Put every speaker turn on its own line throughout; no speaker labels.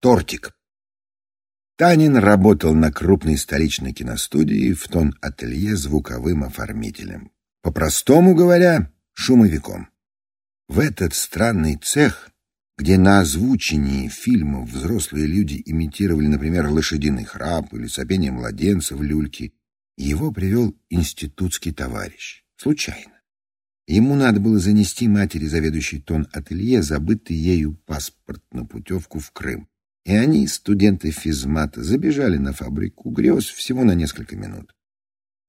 Тортик. Танин работал на крупной столичной киностудии в тон ателье звуковым оформителем. По-простому говоря, шумовиком. В этот странный цех, где на озвучении фильмов взрослые люди имитировали, например, лошадиный храп или сопение младенца в люльке, его привел институтский товарищ. Случайно. Ему надо было занести матери заведующей тон ателье забытый ею паспорт на путевку в Крым. И они, студенты физмата, забежали на фабрику грез всего на несколько минут.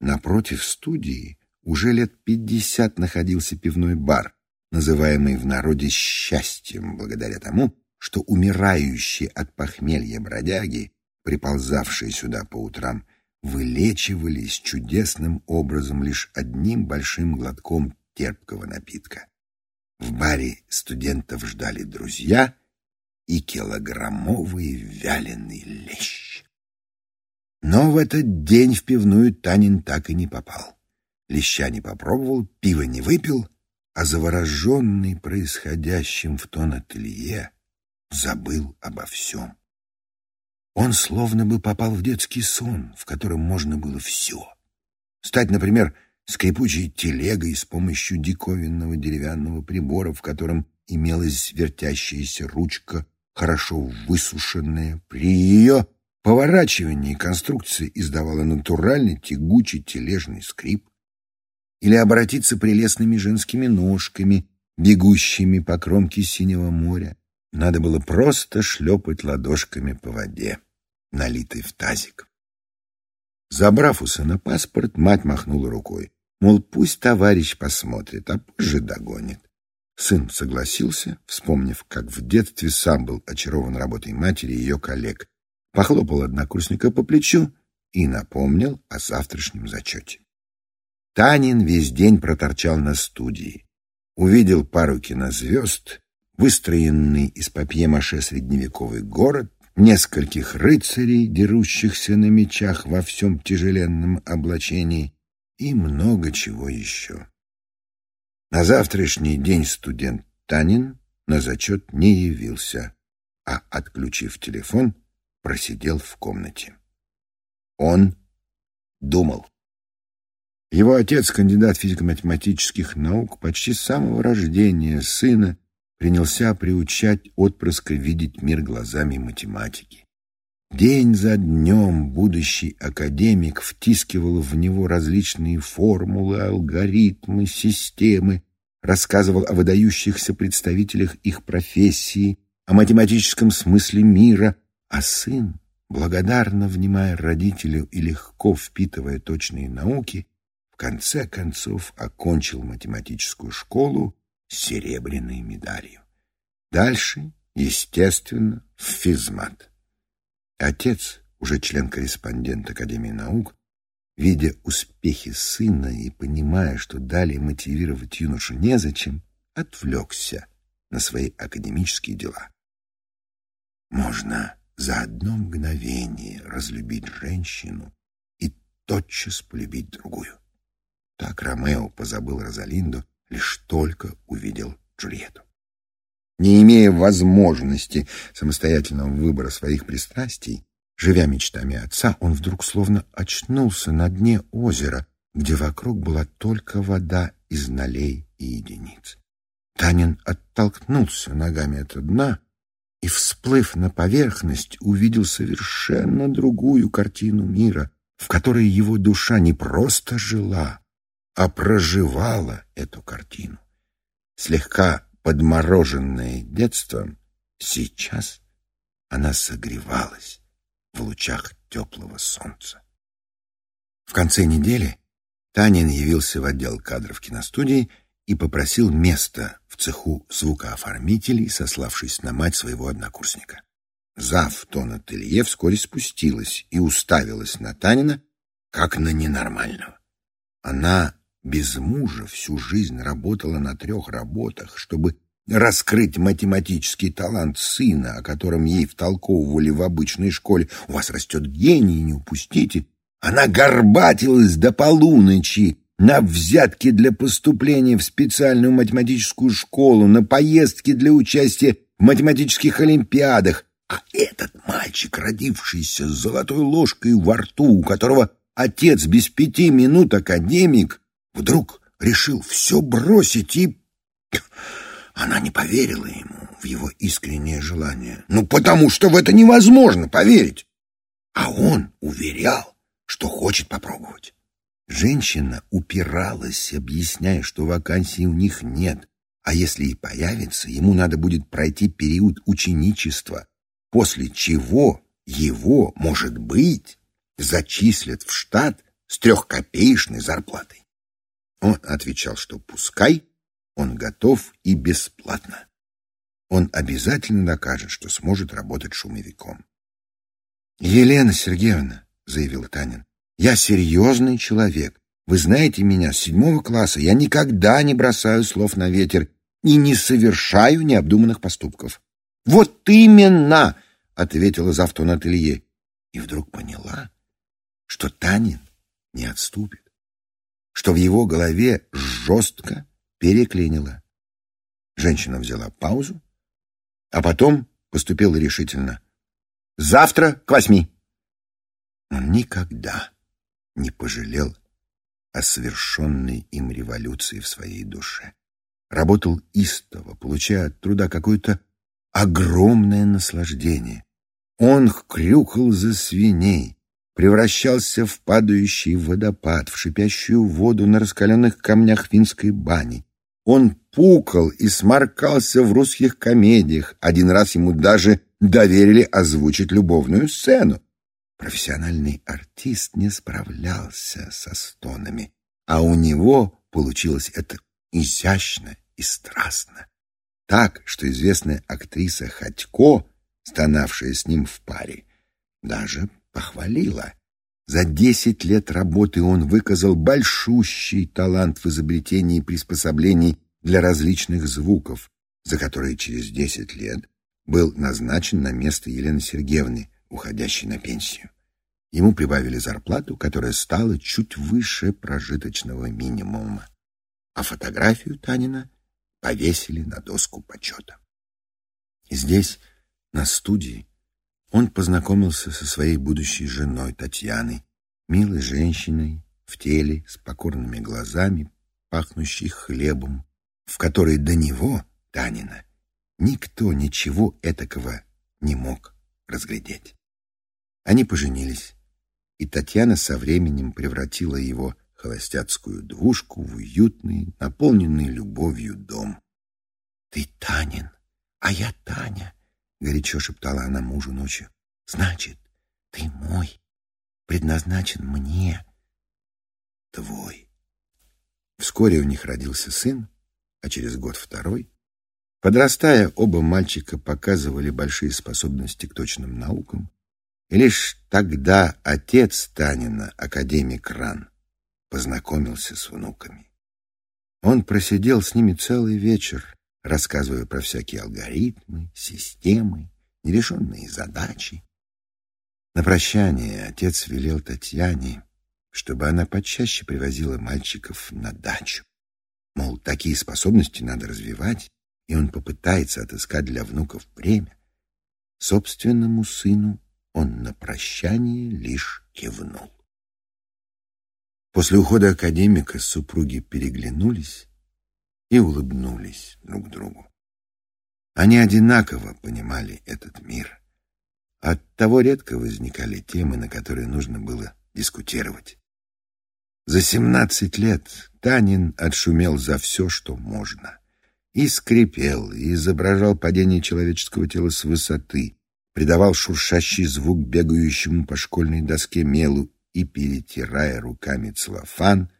Напротив студии уже лет пятьдесят находился пивной бар, называемый в народе счастьем, благодаря тому, что умирающие от похмелья бродяги, приползавшие сюда по утрам, вылечивались чудесным образом лишь одним большим глотком терпкого напитка. В баре студентов ждали друзья и килограммовый вяленый лещ. Но в этот день в пивную Танин так и не попал. Леща не попробовал, пива не выпил, а завороженный происходящим в тон ателье забыл обо всем. Он словно бы попал в детский сон, в котором можно было все. Стать, например, скрипучей телегой с помощью диковинного деревянного прибора, в котором имелась вертящаяся ручка, хорошо высушенная. При ее поворачивании конструкция издавала натуральный тягучий тележный скрип. Или обратиться прелестными женскими ножками, бегущими по кромке синего моря. Надо было просто шлепать ладошками по воде, налитой в тазик. Забрав у сына паспорт, мать махнула рукой. Мол, пусть товарищ посмотрит, а позже догонит. Сын согласился, вспомнив, как в детстве сам был очарован работой матери и ее коллег. Похлопал однокурсника по плечу и напомнил о завтрашнем зачете. Танин весь день проторчал на студии. Увидел пару кинозвезд, выстроенный из папье-маше средневековый город, нескольких рыцарей, дерущихся на мечах во всем тяжеленном облачении, и много чего еще. На завтрашний день студент Танин на зачет не явился, а, отключив телефон, просидел в комнате. Он думал. Его отец, кандидат физико-математических наук, почти с самого рождения сына принялся приучать отпрыска видеть мир глазами математики. День за днем будущий академик втискивал в него различные формулы, алгоритмы, системы, рассказывал о выдающихся представителях их профессии, о математическом смысле мира, а сын, благодарно внимая родителю и легко впитывая точные науки, в конце концов окончил математическую школу с серебряной медалью. Дальше, естественно, в физмат. Отец, уже член-корреспондент Академии наук, видя успехи сына и понимая, что далее мотивировать юношу незачем, отвлекся на свои академические дела. Можно за одно мгновение разлюбить женщину и тотчас полюбить другую. Так Ромео позабыл Розалинду, лишь только увидел Джульетту. Не имея возможности самостоятельного выбора своих пристрастий, живя мечтами отца, он вдруг словно очнулся на дне озера, где вокруг была только вода из нолей и единиц. Танин оттолкнулся ногами от дна и, всплыв на поверхность, увидел совершенно другую картину мира, в которой его душа не просто жила, а проживала эту картину. Слегка подмороженная детством, сейчас она согревалась в лучах теплого солнца. В конце недели Танин явился в отдел кадров киностудии и попросил место в цеху звукооформителей, сославшись на мать своего однокурсника. Зав тон ателье вскоре спустилась и уставилась на Танина, как на ненормального. Она без мужа всю жизнь работала на трех работах, чтобы раскрыть математический талант сына, о котором ей втолковывали в обычной школе. У вас растет гений, не упустите. Она горбатилась до полуночи на взятки для поступления в специальную математическую школу, на поездки для участия в математических олимпиадах, А этот мальчик, родившийся с золотой ложкой во рту, у которого отец без пяти минут академик, вдруг решил все бросить и... Она не поверила ему в его искреннее желание. Ну, потому что в это невозможно поверить. А он уверял, что хочет попробовать. Женщина упиралась, объясняя, что вакансий у них нет, а если и появится, ему надо будет пройти период ученичества, после чего его, может быть, зачислят в штат с трехкопеечной зарплатой. Он отвечал, что пускай, он готов и бесплатно. Он обязательно докажет, что сможет работать шумовиком. «Елена Сергеевна», — заявил Танин, — «я серьезный человек. Вы знаете меня с седьмого класса. Я никогда не бросаю слов на ветер и не совершаю необдуманных поступков». «Вот именно!» — ответила завтон ателье. И вдруг поняла, что Танин не отступит, что в его голове жестко переклинило. Женщина взяла паузу, а потом поступила решительно. «Завтра к восьми!» Он никогда не пожалел о совершенной им революции в своей душе. Работал истово, получая от труда какое-то огромное наслаждение. Он хрюкал за свиней, превращался в падающий водопад, в шипящую воду на раскаленных камнях финской бани, он пукал и сморкался в русских комедиях. Один раз ему даже доверили озвучить любовную сцену. Профессиональный артист не справлялся со стонами, а у него получилось это изящно и страстно. Так, что известная актриса Ходько, стонавшая с ним в паре, даже похвалила. За десять лет работы он выказал большущий талант в изобретении приспособлений для различных звуков, за которые через десять лет был назначен на место Елены Сергеевны, уходящей на пенсию. Ему прибавили зарплату, которая стала чуть выше прожиточного минимума, а фотографию Танина повесили на доску почета. Здесь, на студии, он познакомился со своей будущей женой Татьяной, милой женщиной в теле с покорными глазами, пахнущей хлебом, в которой до него, Танина, никто ничего этакого не мог разглядеть. Они поженились, и Татьяна со временем превратила его холостяцкую двушку в уютный, наполненный любовью дом. «Ты Танин, а я Таня», — горячо шептала она мужу ночью. «Значит, ты мой, предназначен мне, твой». Вскоре у них родился сын, а через год второй. Подрастая, оба мальчика показывали большие способности к точным наукам, и лишь тогда отец Танина, академик Ран, познакомился с внуками. Он просидел с ними целый вечер, рассказывая про всякие алгоритмы, системы, нерешенные задачи. На прощание отец велел Татьяне, чтобы она почаще привозила мальчиков на дачу. Мол, такие способности надо развивать, и он попытается отыскать для внуков время. Собственному сыну он на прощание лишь кивнул. После ухода академика супруги переглянулись и улыбнулись друг другу. Они одинаково понимали этот мир. Оттого редко возникали темы, на которые нужно было дискутировать. За семнадцать лет Танин отшумел за все, что можно. И скрипел, и изображал падение человеческого тела с высоты, придавал шуршащий звук бегающему по школьной доске мелу и, перетирая руками целлофан,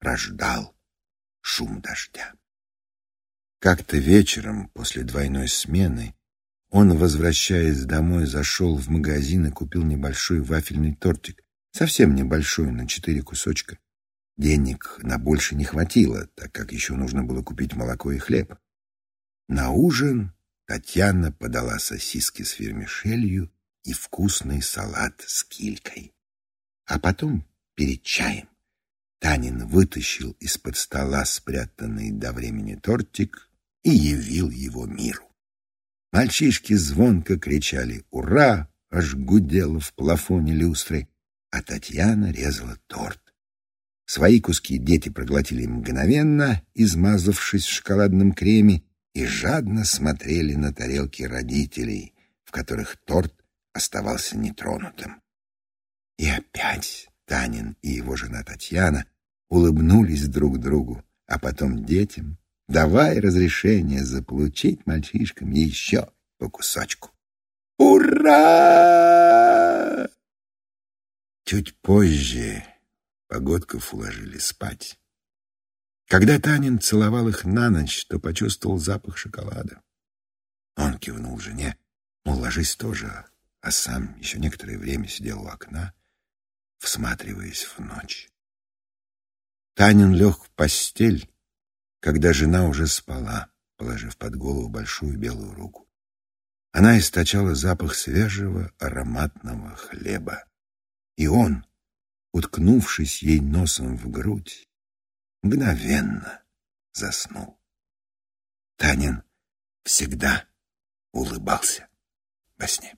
рождал шум дождя. Как-то вечером после двойной смены он, возвращаясь домой, зашел в магазин и купил небольшой вафельный тортик, совсем небольшой, на четыре кусочка. Денег на больше не хватило, так как еще нужно было купить молоко и хлеб. На ужин Татьяна подала сосиски с вермишелью и вкусный салат с килькой. А потом, перед чаем, Танин вытащил из-под стола спрятанный до времени тортик и явил его миру. Мальчишки звонко кричали «Ура!», аж гудело в плафоне люстры, а Татьяна резала торт. Свои куски дети проглотили мгновенно, измазавшись в шоколадном креме, и жадно смотрели на тарелки родителей, в которых торт оставался нетронутым. И опять Танин и его жена Татьяна улыбнулись друг другу, а потом детям, давая разрешение заполучить мальчишкам еще по кусочку. «Ура!» Чуть позже Погодков уложили спать. Когда Танин целовал их на ночь, то почувствовал запах шоколада. Он кивнул жене, мол, ложись тоже, а сам еще некоторое время сидел у окна, всматриваясь в ночь. Танин лег в постель, когда жена уже спала, положив под голову большую белую руку. Она источала запах свежего ароматного хлеба. И он, уткнувшись ей носом в грудь, мгновенно заснул. Танин всегда улыбался во сне.